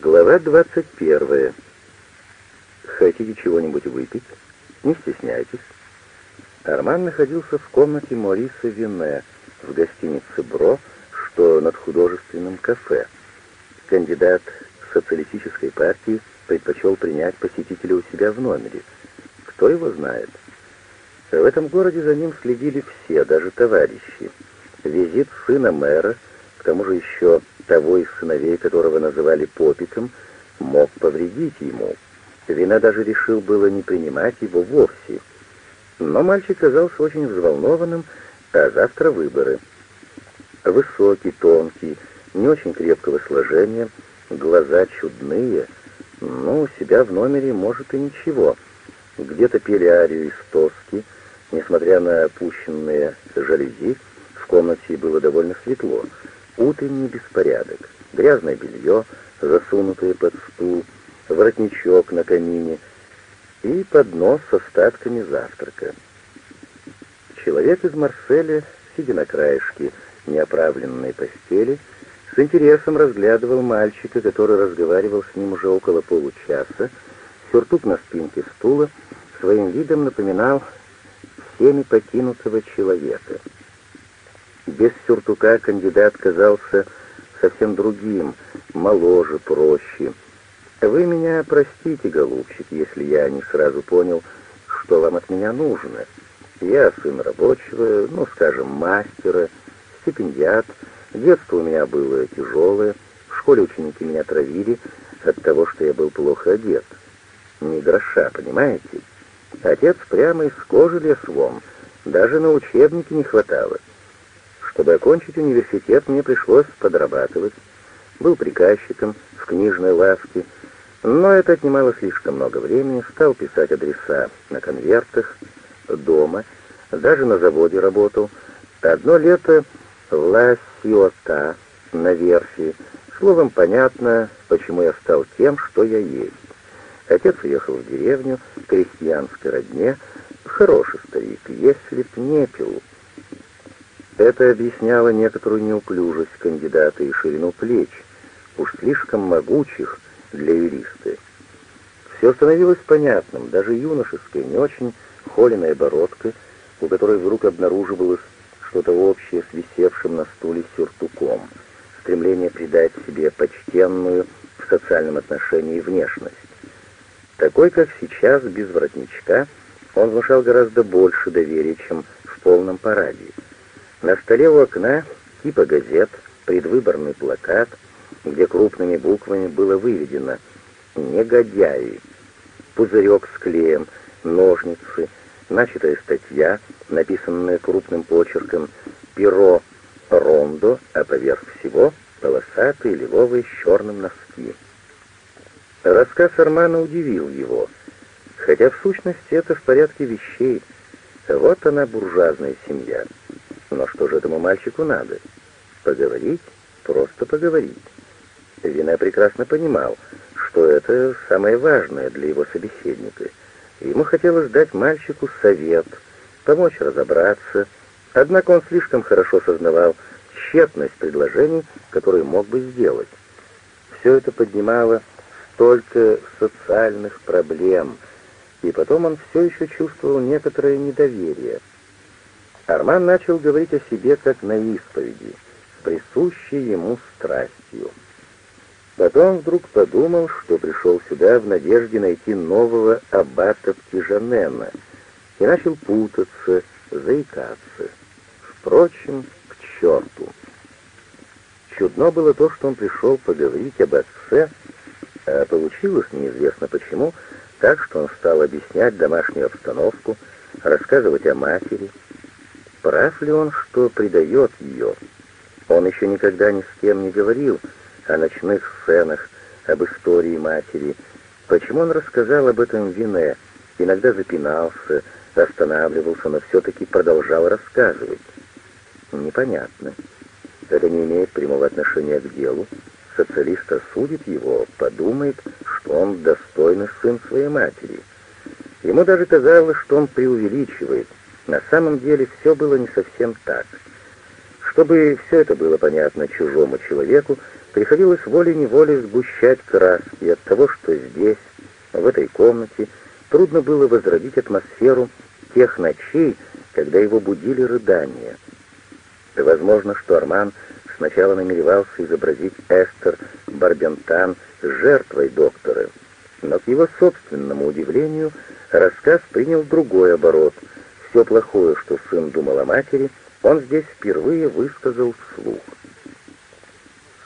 Глава 21. Хотите чего-нибудь выпить? Не стесняйтесь. Арман находился в комнате Мориса Вине в гостинице «Бро», что над художественным кафе. Кандидат социалистической партии предпочел принять посетителя у себя в номере. Кто его знает? В этом городе за ним следили все, даже товарищи. Визит сына мэра, к тому же еще того из сыновей, которого называли Попиком, мог повредить ему. Вина даже решил было не принимать его вовсе. Но мальчик казался очень взволнованным, а завтра выборы. Высокий, тонкий, не очень крепкого сложения, глаза чудные, но у себя в номере, может, и ничего. Где-то пели арию из тоски, несмотря на опущенные жалюзи, в комнате было довольно светло — Утренний беспорядок, грязное белье, засунутое под стул, воротничок на камине и поднос с остатками завтрака. Человек из Марселя, сидя на краешке неоправленной постели, с интересом разглядывал мальчика, который разговаривал с ним уже около получаса. Сюртук на спинке стула своим видом напоминал всеми покинутого человека — без сюртука кандидат казался совсем другим, моложе, проще. Вы меня простите, голубчик, если я не сразу понял, что вам от меня нужно. Я сын рабочего, ну, скажем, мастера, стипендиат. Детство у меня было тяжелое. В школе ученики меня травили от того, что я был плохо одет. Ни гроша, понимаете? Отец прямо из кожи лез вон. Даже на учебники не хватало. Чтобы окончить университет, мне пришлось подрабатывать. Был приказчиком в книжной лавке, но это отнимало слишком много времени. Стал писать адреса на конвертах, дома, даже на заводе работал. Одно лето в Ла на верфи. Словом, понятно, почему я стал тем, что я есть. Отец уехал в деревню, крестьянской родне, хороший старик, если б не пил. Это объясняло некоторую неуклюжесть кандидата и ширину плеч, уж слишком могучих для юриста. Все становилось понятным, даже юношеская, не очень холеная бородка, у которой вдруг обнаруживалось что-то общее с висевшим на стуле сюртуком, стремление придать себе почтенную в социальном отношении внешность. Такой, как сейчас, без воротничка, он внушал гораздо больше доверия, чем в полном параде. На столе у окна типа газет, предвыборный плакат, где крупными буквами было выведено «Негодяи», пузырек с клеем, ножницы, начатая статья, написанная крупным почерком, перо рондо, а поверх всего полосатые лиловые с черным носки. Рассказ Армана удивил его, хотя в сущности это в порядке вещей. Вот она, буржуазная семья. Но что же этому мальчику надо? Поговорить? Просто поговорить. Вина прекрасно понимал, что это самое важное для его собеседника. Ему хотелось дать мальчику совет, помочь разобраться, однако он слишком хорошо сознавал тщетность предложений, которые мог бы сделать. Все это поднимало столько социальных проблем, и потом он все еще чувствовал некоторое недоверие — Арман начал говорить о себе как на исповеди, с присущей ему страстью. Потом вдруг подумал, что пришел сюда в надежде найти нового аббата Птижанена, и начал путаться, заикаться. Впрочем, к черту. Чудно было то, что он пришел поговорить об отце, а получилось неизвестно почему, так что он стал объяснять домашнюю обстановку, рассказывать о матери, Прав ли он, что предает ее? Он еще никогда ни с кем не говорил о ночных сценах, об истории матери. Почему он рассказал об этом Вине? Иногда запинался, останавливался, но все-таки продолжал рассказывать. Непонятно. Это не имеет прямого отношения к делу. Социалист осудит его, подумает, что он достойный сын своей матери. Ему даже казалось, что он преувеличивает, на самом деле все было не совсем так. Чтобы все это было понятно чужому человеку, Приходилось волей-неволей сгущать краски от того, что здесь, в этой комнате, трудно было возродить атмосферу тех ночей, когда его будили рыдания. Возможно, что Арман сначала намеревался изобразить Эстер Барбентан жертвой доктора, но к его собственному удивлению рассказ принял другой оборот. Все плохое, что сын думал о матери, он здесь впервые высказал вслух.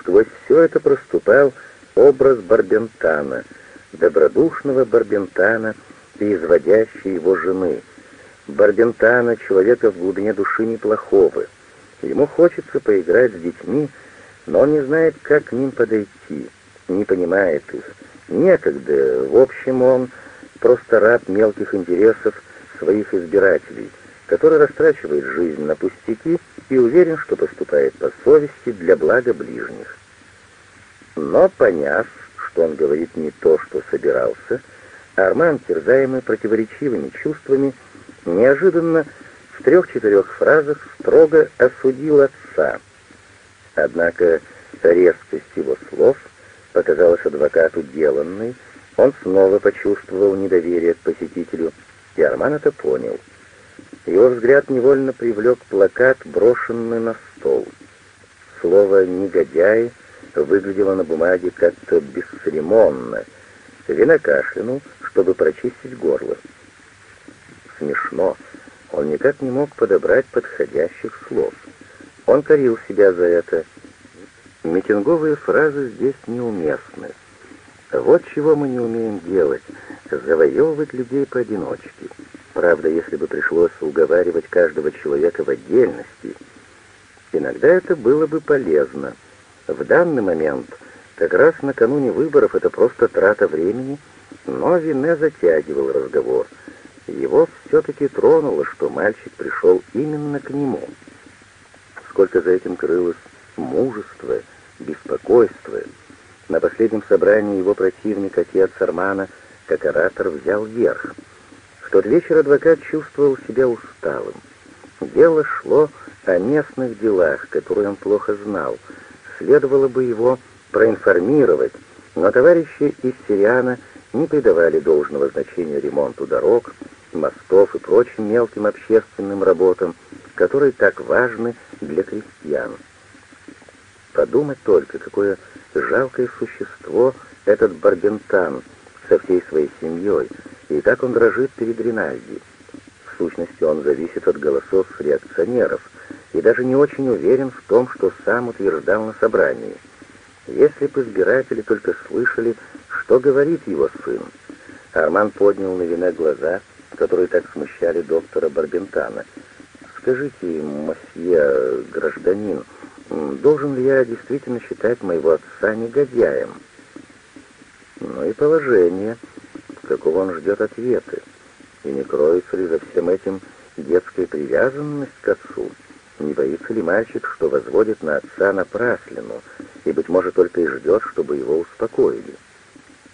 Сквозь все это проступал образ Барбентана, добродушного Барбентана и изводящей его жены. Барбентана, человека в глубине души неплохого. Ему хочется поиграть с детьми, но он не знает, как к ним подойти, не понимает их. Некогда, в общем, он просто раб мелких интересов своих избирателей, который растрачивает жизнь на пустяки и уверен, что поступает по совести для блага ближних. Но, поняв, что он говорит не то, что собирался, Арман, терзаемый противоречивыми чувствами, неожиданно в трех-четырех фразах строго осудил отца. Однако резкость его слов показалась адвокату деланной, он снова почувствовал недоверие к посетителю, и Арман это понял. Его взгляд невольно привлек плакат, брошенный на стол. Слово «негодяй» выглядело на бумаге как-то бесцеремонно. Вина кашлянул, чтобы прочистить горло. Смешно. Он никак не мог подобрать подходящих слов. Он корил себя за это. Митинговые фразы здесь неуместны. Вот чего мы не умеем делать — завоевывать людей поодиночке. Правда, если бы пришлось уговаривать каждого человека в отдельности, иногда это было бы полезно — в данный момент, как раз накануне выборов, это просто трата времени, но Вине затягивал разговор. Его все-таки тронуло, что мальчик пришел именно к нему. Сколько за этим крылось мужество, беспокойство. На последнем собрании его противник, отец Армана, как оратор, взял верх. В тот вечер адвокат чувствовал себя усталым. Дело шло о местных делах, которые он плохо знал — следовало бы его проинформировать, но товарищи из Сириана не придавали должного значения ремонту дорог, мостов и прочим мелким общественным работам, которые так важны для крестьян. Подумать только, какое жалкое существо этот Барбентан со всей своей семьей, и как он дрожит перед Ринальди. В сущности, он зависит от голосов реакционеров — и даже не очень уверен в том, что сам утверждал на собрании. Если бы избиратели только слышали, что говорит его сын. Арман поднял на вина глаза, которые так смущали доктора Барбентана. «Скажите, мосье гражданин, должен ли я действительно считать моего отца негодяем?» «Ну и положение, какого он ждет ответы, и не кроется ли за всем этим детская привязанность к отцу?» Не боится ли мальчик, что возводит на отца напраслину, и, быть может, только и ждет, чтобы его успокоили?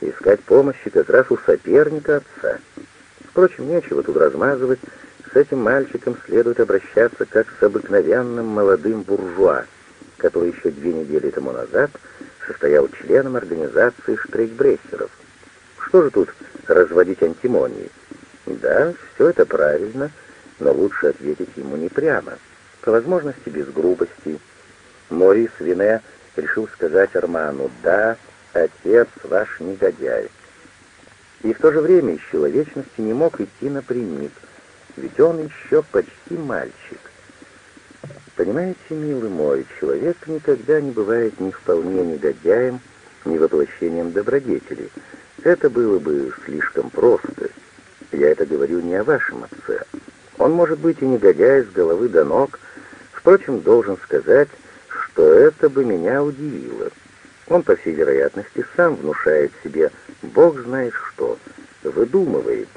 Искать помощи как раз у соперника отца. Впрочем, нечего тут размазывать, с этим мальчиком следует обращаться как с обыкновенным молодым буржуа, который еще две недели тому назад состоял членом организации штрейкбрейсеров. Что же тут разводить антимонии? Да, все это правильно, но лучше ответить ему не прямо по возможности без грубости. Морис Вине решил сказать Арману «Да, отец ваш негодяй». И в то же время из человечности не мог идти напрямик, ведь он еще почти мальчик. Понимаете, милый мой, человек никогда не бывает ни вполне негодяем, ни воплощением добродетели. Это было бы слишком просто. Я это говорю не о вашем отце. Он может быть и негодяй с головы до ног, Впрочем, должен сказать, что это бы меня удивило. Он, по всей вероятности, сам внушает себе «Бог знает что», выдумывает.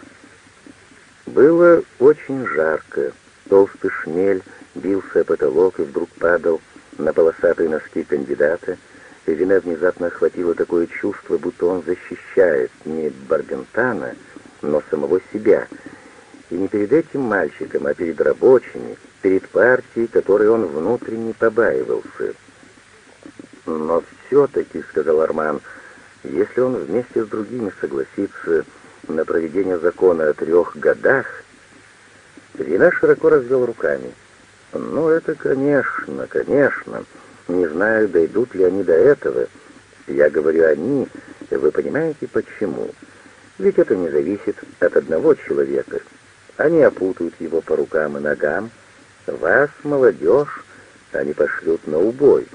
Было очень жарко, толстый шмель бился о потолок и вдруг падал на полосатые носки кандидата, и вина внезапно охватило такое чувство, будто он защищает не Барбентана, но самого себя, и не перед этим мальчиком, а перед рабочими, перед партией, которой он внутренне побаивался. Но все-таки», — сказал Арман, — «если он вместе с другими согласится на проведение закона о трех годах...» Вина широко развел руками. «Ну, это, конечно, конечно. Не знаю, дойдут ли они до этого. Я говорю «они», вы понимаете, почему? Ведь это не зависит от одного человека. Они опутают его по рукам и ногам. Вас, молодежь, они пошлют на убой.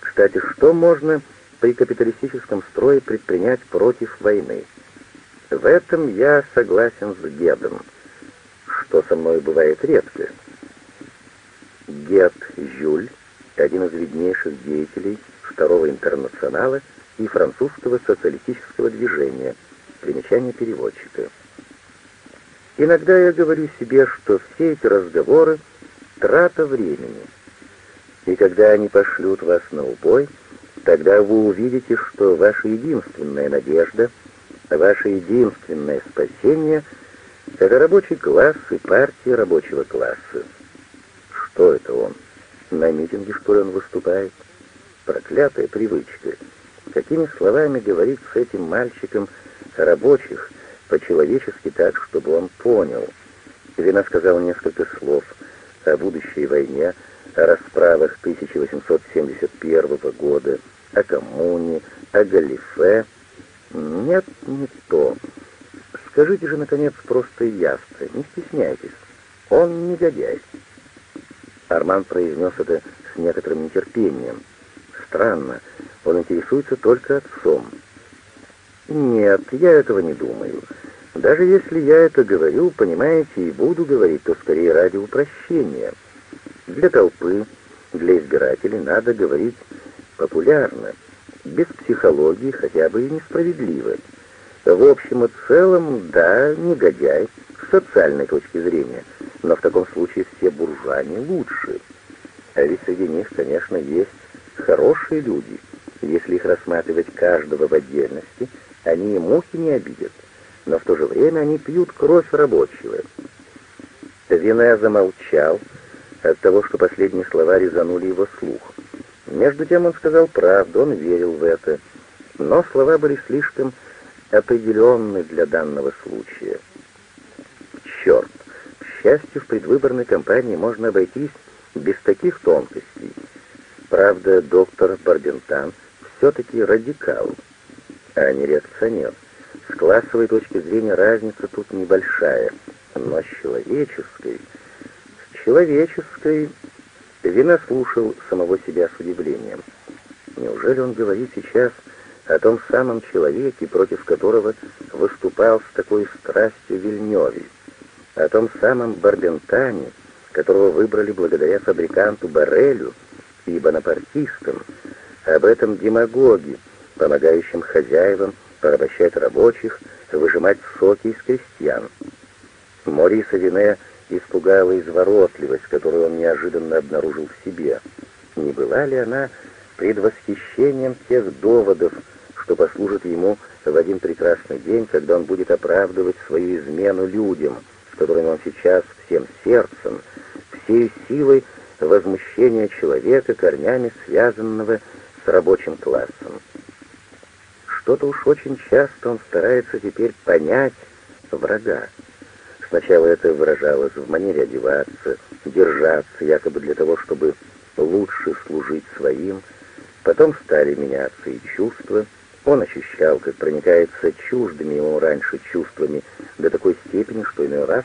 Кстати, что можно при капиталистическом строе предпринять против войны? В этом я согласен с Гедом, что со мной бывает редко. Гед Жюль, один из виднейших деятелей Второго интернационала и французского социалистического движения, примечание переводчика. Иногда я говорю себе, что все эти разговоры — трата времени. И когда они пошлют вас на убой, тогда вы увидите, что ваша единственная надежда, ваше единственное спасение — это рабочий класс и партия рабочего класса. Что это? На митинге, что ли, он выступает? Проклятая привычка. Какими словами говорить с этим мальчиком рабочих, по-человечески так, чтобы он понял. Вина сказал несколько слов о будущей войне, о расправах 1871 года, о коммуне, о галифе. Нет, не то. Скажите же, наконец, просто и ясно, не стесняйтесь. Он негодяй. Арман произнес это с некоторым нетерпением. Странно, он интересуется только отцом. Нет, я этого не думаю. Даже если я это говорю, понимаете, и буду говорить, то скорее ради упрощения. Для толпы, для избирателей надо говорить популярно, без психологии, хотя бы и несправедливо. В общем и целом, да, негодяй, социальной точки зрения, но в таком случае все буржуа не лучше. А ведь среди них, конечно, есть хорошие люди. Если их рассматривать каждого в отдельности – они и мухи не обидят, но в то же время они пьют кровь рабочего. Вине замолчал от того, что последние слова резанули его слух. Между тем он сказал правду, он верил в это, но слова были слишком определенны для данного случая. Счастью, в предвыборной кампании можно обойтись без таких тонкостей. Правда, доктор Бардентан все-таки радикал а не реакционер. С классовой точки зрения разница тут небольшая, но с человеческой... С человеческой... Вина слушал самого себя с удивлением. Неужели он говорит сейчас о том самом человеке, против которого выступал с такой страстью Вильнёви, о том самом Барбентане, которого выбрали благодаря фабриканту Барелю и бонапартистам, об этом демагоге, помогающим хозяевам порабощать рабочих, выжимать соки из крестьян. Мориса Вине испугала изворотливость, которую он неожиданно обнаружил в себе. Не была ли она предвосхищением тех доводов, что послужит ему в один прекрасный день, когда он будет оправдывать свою измену людям, с которыми он сейчас всем сердцем, всей силой возмущения человека, корнями связанного с рабочим классом. Что-то уж очень часто он старается теперь понять врага. Сначала это выражалось в манере одеваться, держаться, якобы для того, чтобы лучше служить своим. Потом стали меняться и чувства. Он ощущал, как проникается чуждыми ему раньше чувствами до такой степени, что иной раз,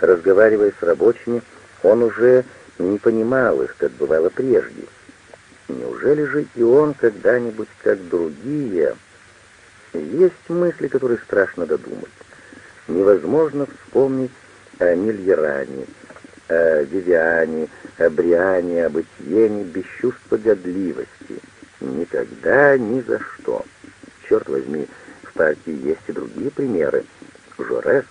разговаривая с рабочими, он уже не понимал их, как бывало прежде. Неужели же и он когда-нибудь, как другие, есть мысли, которые страшно додумать. Невозможно вспомнить о Мильеране, о Вивиане, о Бриане, об Этьене без чувства годливости. Никогда, ни за что. Черт возьми, в партии есть и другие примеры. Жорес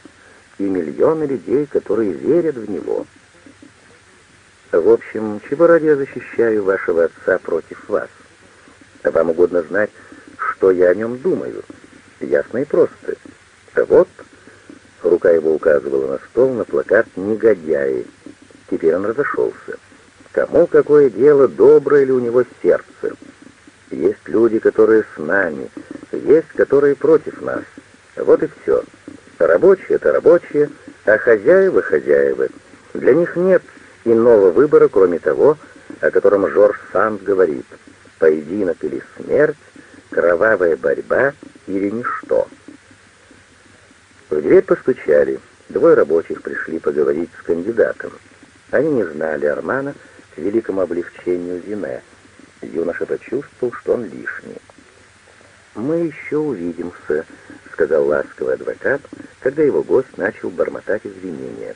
и миллионы людей, которые верят в него. В общем, чего ради я защищаю вашего отца против вас? Вам угодно знать, что я о нем думаю. Ясно и просто. Вот, рука его указывала на стол, на плакат «Негодяи». Теперь он разошелся. Кому какое дело, доброе ли у него сердце? Есть люди, которые с нами, есть, которые против нас. Вот и все. Рабочие — это рабочие, а хозяева — хозяева. Для них нет иного выбора, кроме того, о котором Жорж Санд говорит. Поединок или смерть, кровавая борьба или ничто. В дверь постучали. Двое рабочих пришли поговорить с кандидатом. Они не знали Армана к великому облегчению Зине. Юноша почувствовал, что он лишний. «Мы еще увидимся», — сказал ласковый адвокат, когда его гость начал бормотать извинения.